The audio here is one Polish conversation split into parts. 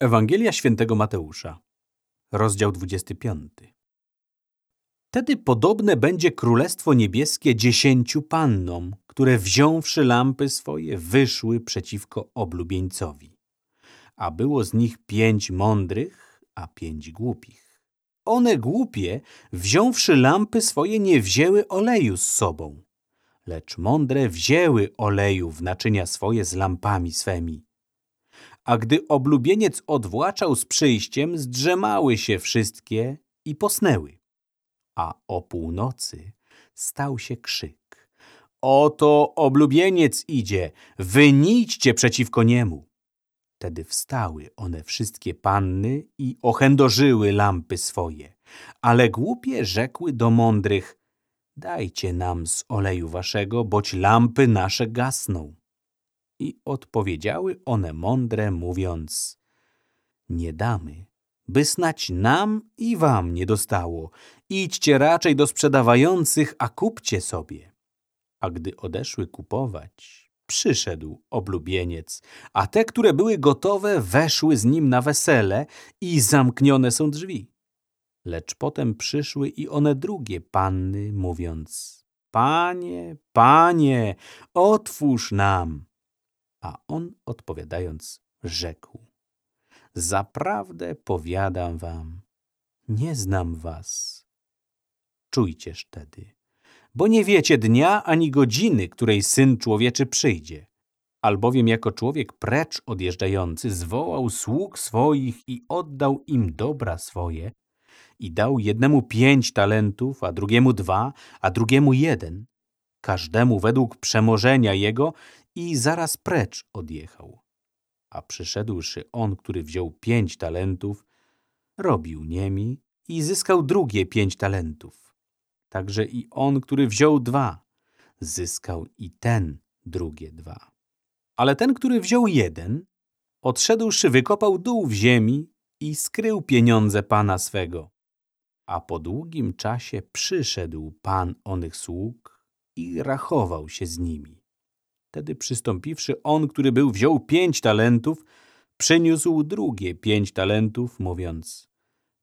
Ewangelia świętego Mateusza, rozdział 25. Wtedy podobne będzie Królestwo Niebieskie dziesięciu pannom, które wziąwszy lampy swoje, wyszły przeciwko oblubieńcowi. A było z nich pięć mądrych, a pięć głupich. One głupie, wziąwszy lampy swoje, nie wzięły oleju z sobą, lecz mądre wzięły oleju w naczynia swoje z lampami swemi. A gdy oblubieniec odwłaczał z przyjściem, zdrzemały się wszystkie i posnęły. A o północy stał się krzyk. Oto oblubieniec idzie, wynijcie przeciwko niemu. Wtedy wstały one wszystkie panny i ochędożyły lampy swoje. Ale głupie rzekły do mądrych, dajcie nam z oleju waszego, boć lampy nasze gasną. I odpowiedziały one mądre, mówiąc, nie damy, by snać nam i wam nie dostało. Idźcie raczej do sprzedawających, a kupcie sobie. A gdy odeszły kupować, przyszedł oblubieniec, a te, które były gotowe, weszły z nim na wesele i zamknione są drzwi. Lecz potem przyszły i one drugie panny, mówiąc, Panie, Panie, otwórz nam. A on odpowiadając rzekł, Zaprawdę powiadam wam, nie znam was. Czujcież tedy, bo nie wiecie dnia ani godziny, której Syn Człowieczy przyjdzie. Albowiem jako człowiek precz odjeżdżający zwołał sług swoich i oddał im dobra swoje i dał jednemu pięć talentów, a drugiemu dwa, a drugiemu jeden, każdemu według przemożenia jego i zaraz precz odjechał. A przyszedłszy on, który wziął pięć talentów, robił niemi i zyskał drugie pięć talentów. Także i on, który wziął dwa, zyskał i ten drugie dwa. Ale ten, który wziął jeden, odszedłszy, wykopał dół w ziemi i skrył pieniądze pana swego. A po długim czasie przyszedł pan onych sług i rachował się z nimi. Wtedy przystąpiwszy on, który był, wziął pięć talentów, przyniósł drugie pięć talentów, mówiąc,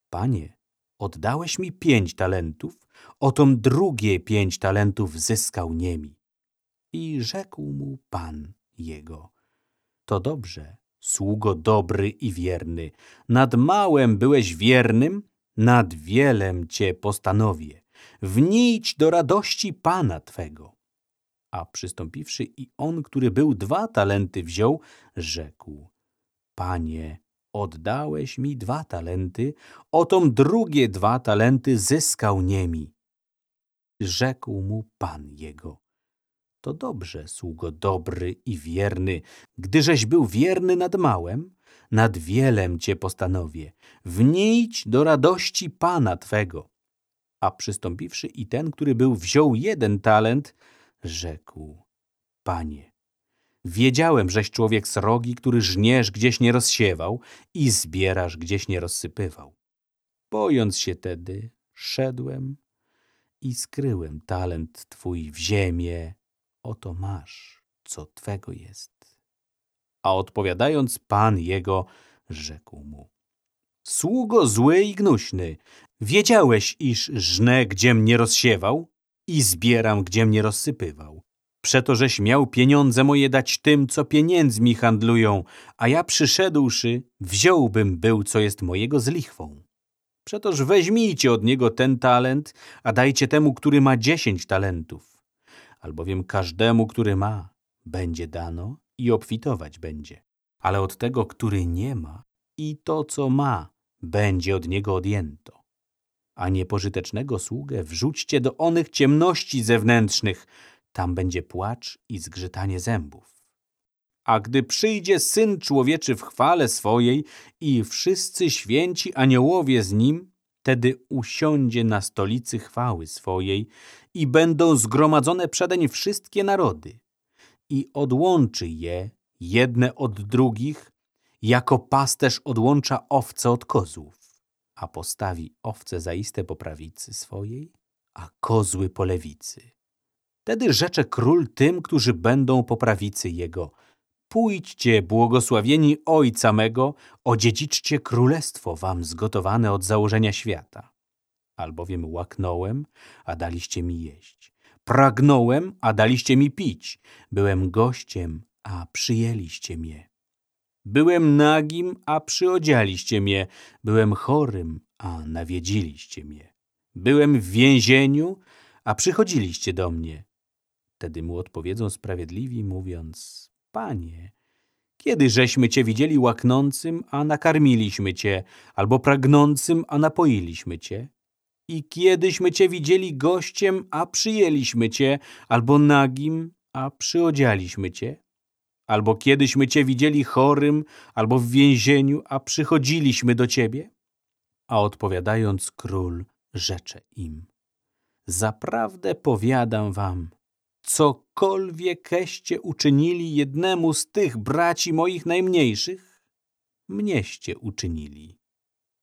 Panie, oddałeś mi pięć talentów, otom drugie pięć talentów zyskał niemi. I rzekł mu Pan jego, to dobrze, sługo dobry i wierny, nad małem byłeś wiernym, nad wielem cię postanowię. Wnijdź do radości Pana Twego. A przystąpiwszy i on, który był dwa talenty wziął, rzekł, Panie, oddałeś mi dwa talenty, otom drugie dwa talenty zyskał niemi. Rzekł mu Pan jego, to dobrze, sługo dobry i wierny, gdyżeś był wierny nad małem, nad wielem cię postanowię. Wnijdź do radości Pana Twego. A przystąpiwszy i ten, który był wziął jeden talent, rzekł, Panie, wiedziałem, żeś człowiek srogi, który żniesz gdzieś nie rozsiewał i zbierasz gdzieś nie rozsypywał. Bojąc się tedy, szedłem i skryłem talent Twój w ziemię, oto masz, co Twego jest. A odpowiadając Pan jego, rzekł mu, Sługo zły i gnuśny, wiedziałeś, iż żnę, gdziem nie rozsiewał i zbieram, gdzie mnie rozsypywał. Przeto, żeś miał pieniądze moje dać tym, co pieniędzmi handlują, a ja przyszedłszy, wziąłbym był, co jest mojego z lichwą. Przetoż weźmijcie od niego ten talent, a dajcie temu, który ma dziesięć talentów. Albowiem każdemu, który ma, będzie dano i obfitować będzie. Ale od tego, który nie ma, i to, co ma, będzie od niego odjęto a niepożytecznego sługę wrzućcie do onych ciemności zewnętrznych, tam będzie płacz i zgrzytanie zębów. A gdy przyjdzie Syn Człowieczy w chwale swojej i wszyscy święci aniołowie z Nim, wtedy usiądzie na stolicy chwały swojej i będą zgromadzone przedeń wszystkie narody i odłączy je jedne od drugich, jako pasterz odłącza owce od kozłów a postawi owce zaiste po prawicy swojej, a kozły po lewicy. Wtedy rzecze król tym, którzy będą po prawicy jego, Pójdźcie, błogosławieni Ojca mego, odziedziczcie królestwo wam zgotowane od założenia świata. Albowiem łaknąłem, a daliście mi jeść. Pragnąłem, a daliście mi pić. Byłem gościem, a przyjęliście mnie. Byłem nagim, a przyodzialiście mnie. Byłem chorym, a nawiedziliście mnie. Byłem w więzieniu, a przychodziliście do mnie. Wtedy mu odpowiedzą sprawiedliwi, mówiąc, Panie, kiedy żeśmy Cię widzieli łaknącym, a nakarmiliśmy Cię, albo pragnącym, a napoiliśmy Cię? I kiedyśmy Cię widzieli gościem, a przyjęliśmy Cię, albo nagim, a przyodzialiśmy Cię? Albo kiedyśmy Cię widzieli chorym, albo w więzieniu, a przychodziliśmy do Ciebie? A odpowiadając król, rzecze im. Zaprawdę powiadam wam, cokolwiekeście uczynili jednemu z tych braci moich najmniejszych, mnieście uczynili.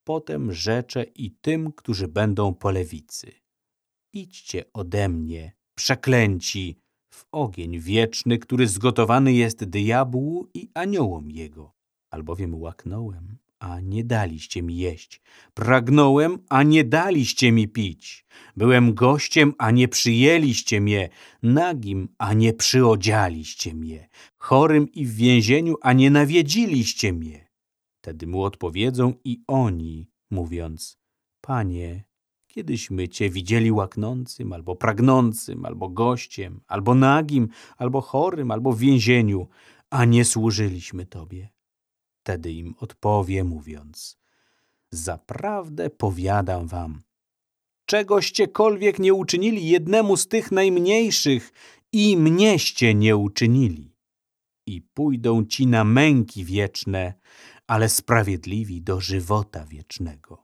Potem rzeczę i tym, którzy będą po lewicy. Idźcie ode mnie, przeklęci, w ogień wieczny, który zgotowany jest diabłu i aniołom jego. Albowiem łaknąłem, a nie daliście mi jeść. Pragnąłem, a nie daliście mi pić. Byłem gościem, a nie przyjęliście mnie. Nagim, a nie przyodzialiście mnie. Chorym i w więzieniu, a nie nawiedziliście mnie. Wtedy mu odpowiedzą i oni, mówiąc, Panie, kiedyśmy Cię widzieli łaknącym, albo pragnącym, albo gościem, albo nagim, albo chorym, albo w więzieniu, a nie służyliśmy Tobie. Wtedy im odpowie, mówiąc, zaprawdę powiadam wam, czegościekolwiek nie uczynili jednemu z tych najmniejszych i mnieście nie uczynili. I pójdą ci na męki wieczne, ale sprawiedliwi do żywota wiecznego.